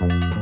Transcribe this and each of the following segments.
Bye.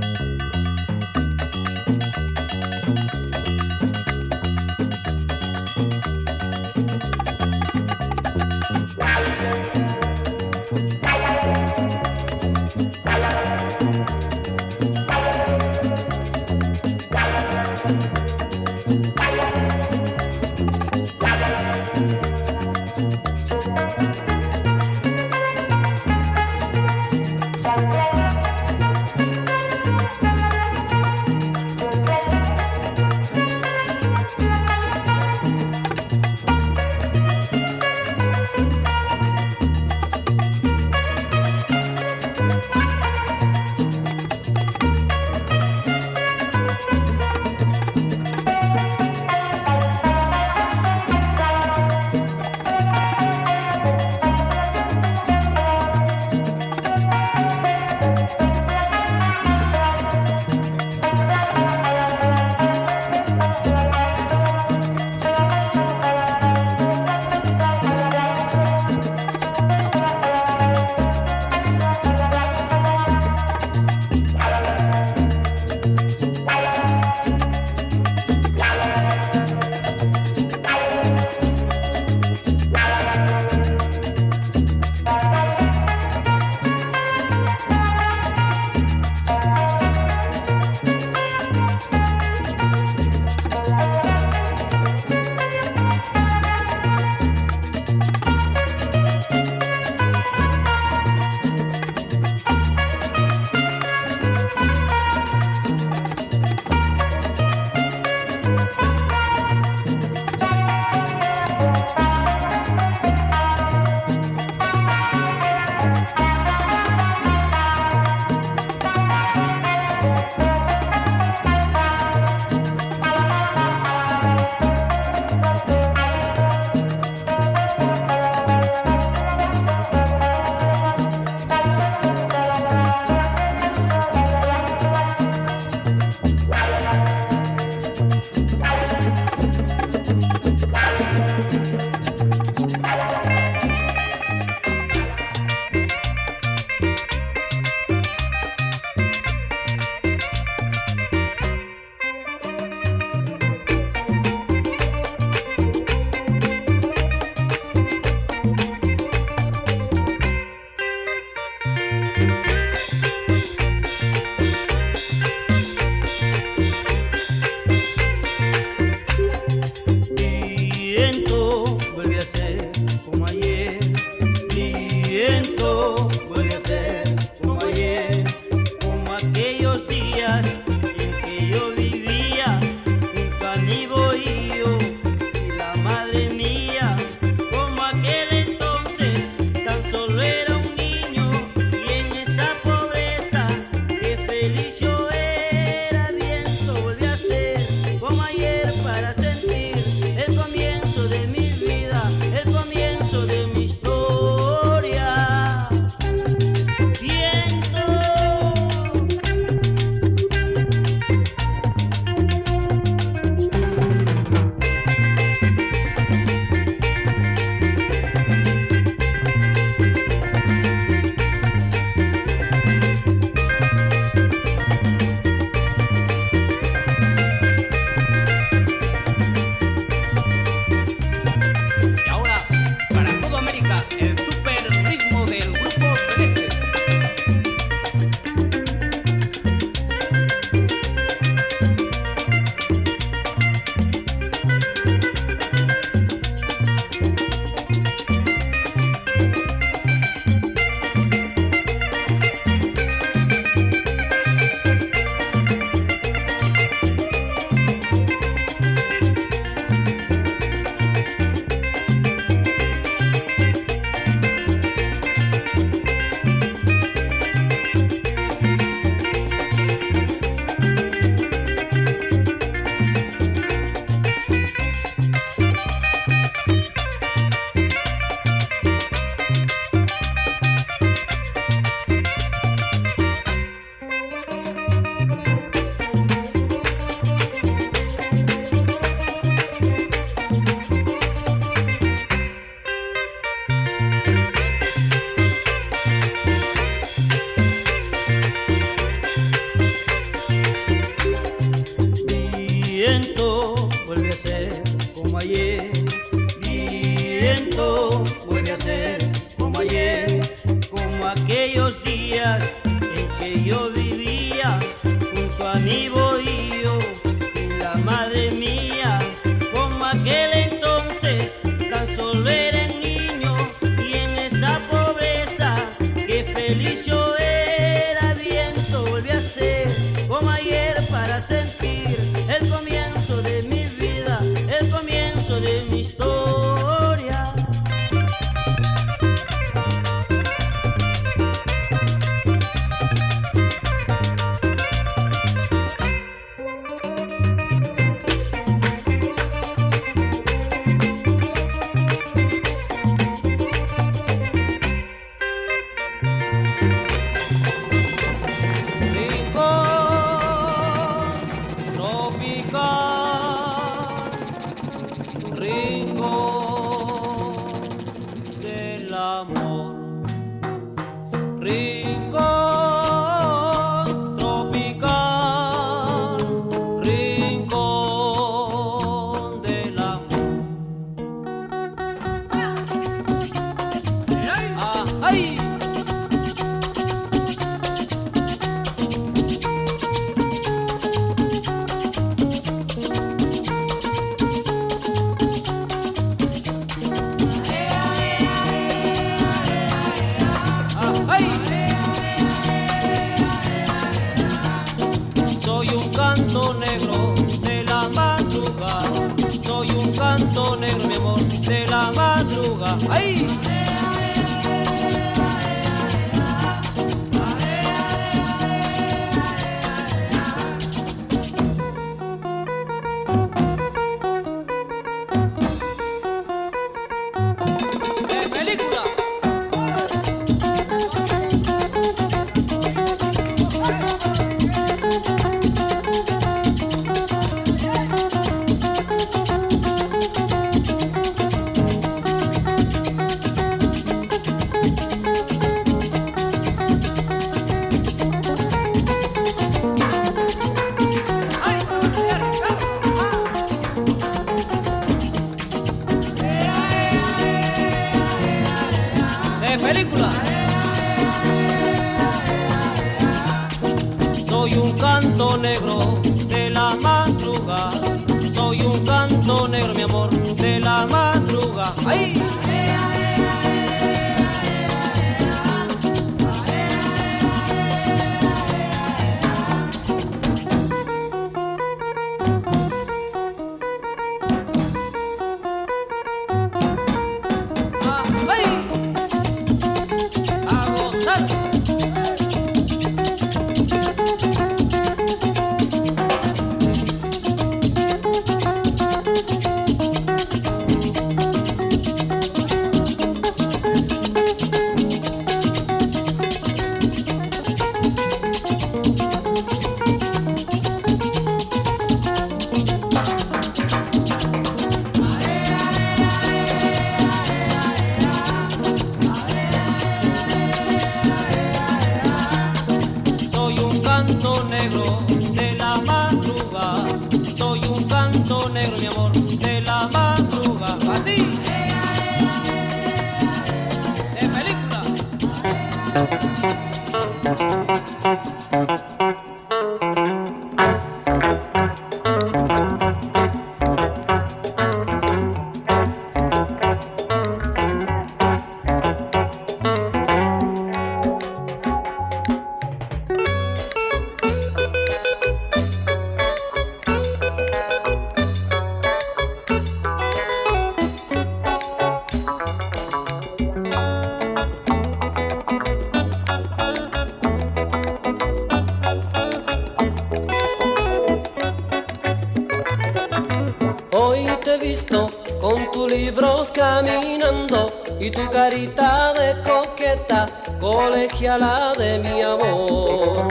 he visto con tus libros caminando y tu carita de coqueta, colegiala de mi amor.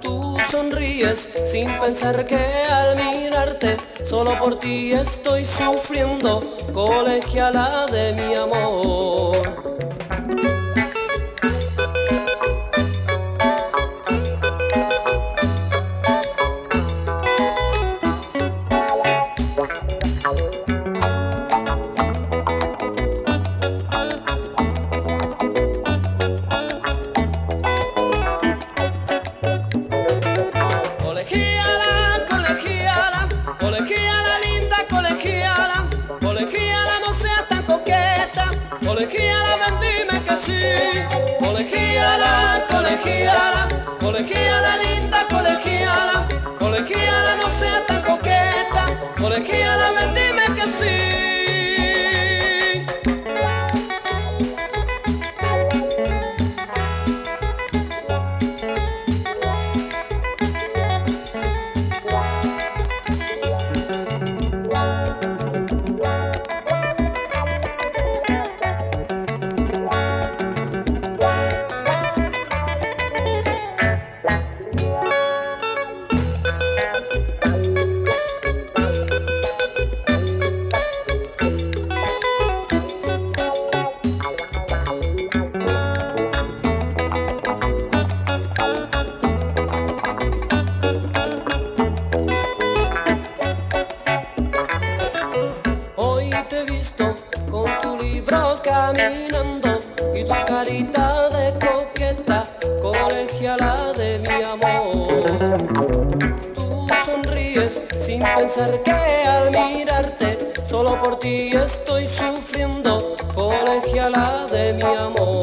Tú sonríes sin pensar que al mirarte, solo por ti estoy sufriendo, colegiala de mi amor. pensar que al mirarte solo por ti estoy sufriendo, colegiala de mi amor.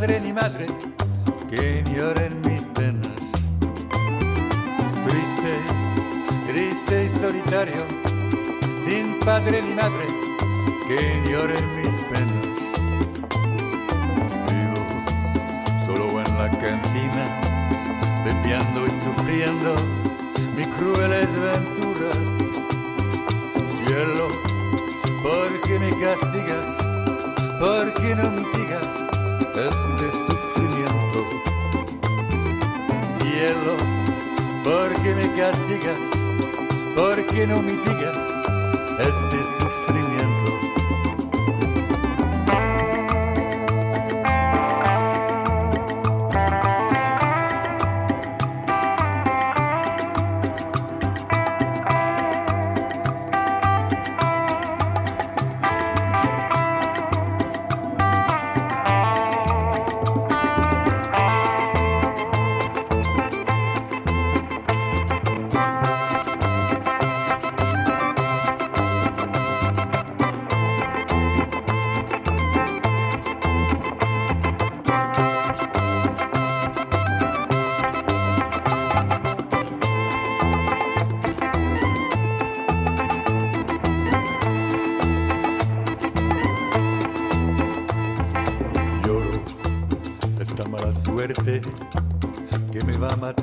Padre ni madre que lloren mis penas. Triste, triste y solitario, sin padre ni madre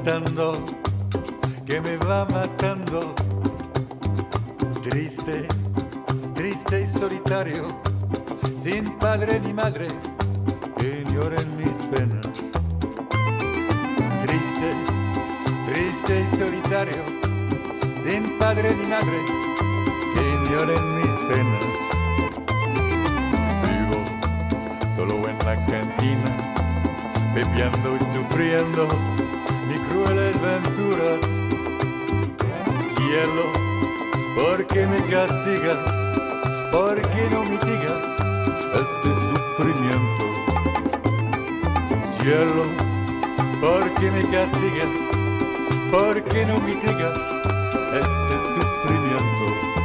matando, que me va matando. Triste, triste y solitario, sin padre ni madre que lloren mis penas. Triste, triste y solitario, sin padre ni madre que lloren mis penas. Vivo solo en la cantina, bebiendo y sufriendo aventuras. Cielo, ¿por qué me castigas? ¿Por qué no mitigas este sufrimiento? Cielo, ¿por qué me castigas? ¿Por qué no mitigas este sufrimiento?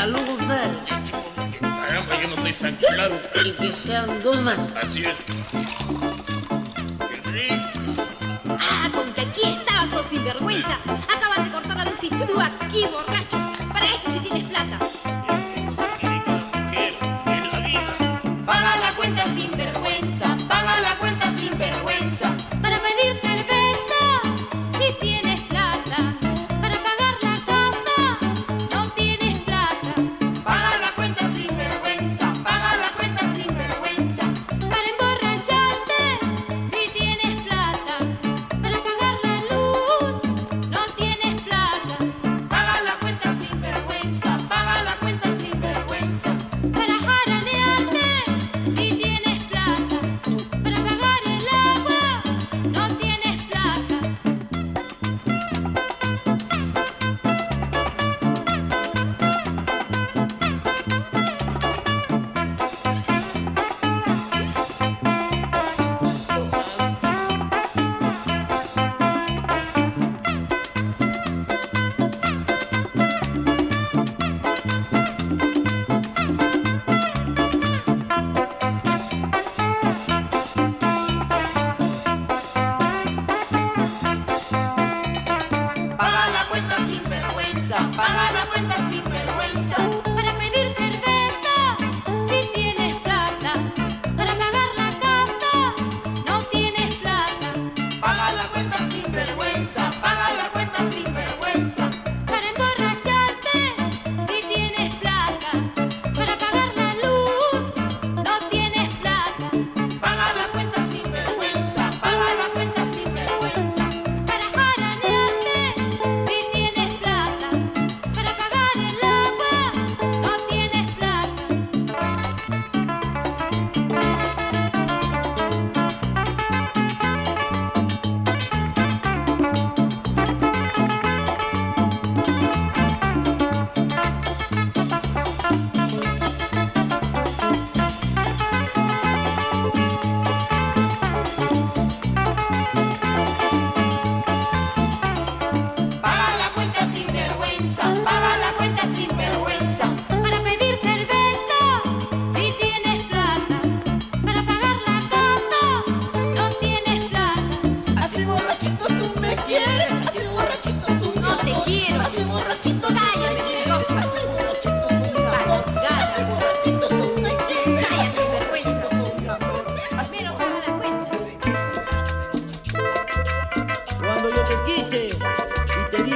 Compadrito. Salud, compadre. Bien, chico. Caramba, yo no soy San Claro. Y que sean dos más. Así es. Qué rico. Ah, con que aquí estabas, sos sinvergüenza. Acabas de cortar la luz y tú aquí, borracho. Para eso si tienes plata.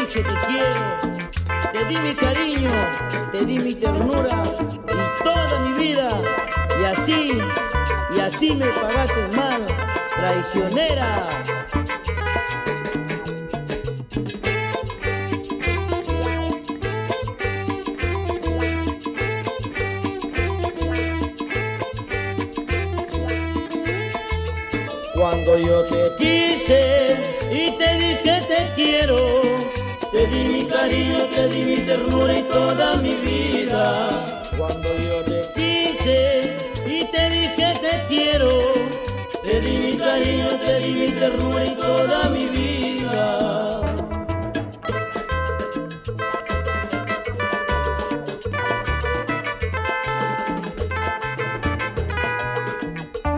Te quiero. Te di mi cariño, te di mi ternura y toda mi vida. Y así, y así me pagaste mal, traicionera. Cuando yo te quise y te dije te quiero, cariño, te di mi ternura y toda mi vida. Cuando yo te quise y te dije te quiero, te di mi cariño, te di mi ternura y toda mi vida.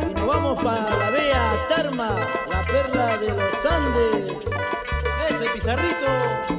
Y nos vamos para la Bea Tarma, la perla de los Andes. Ese pizarrito.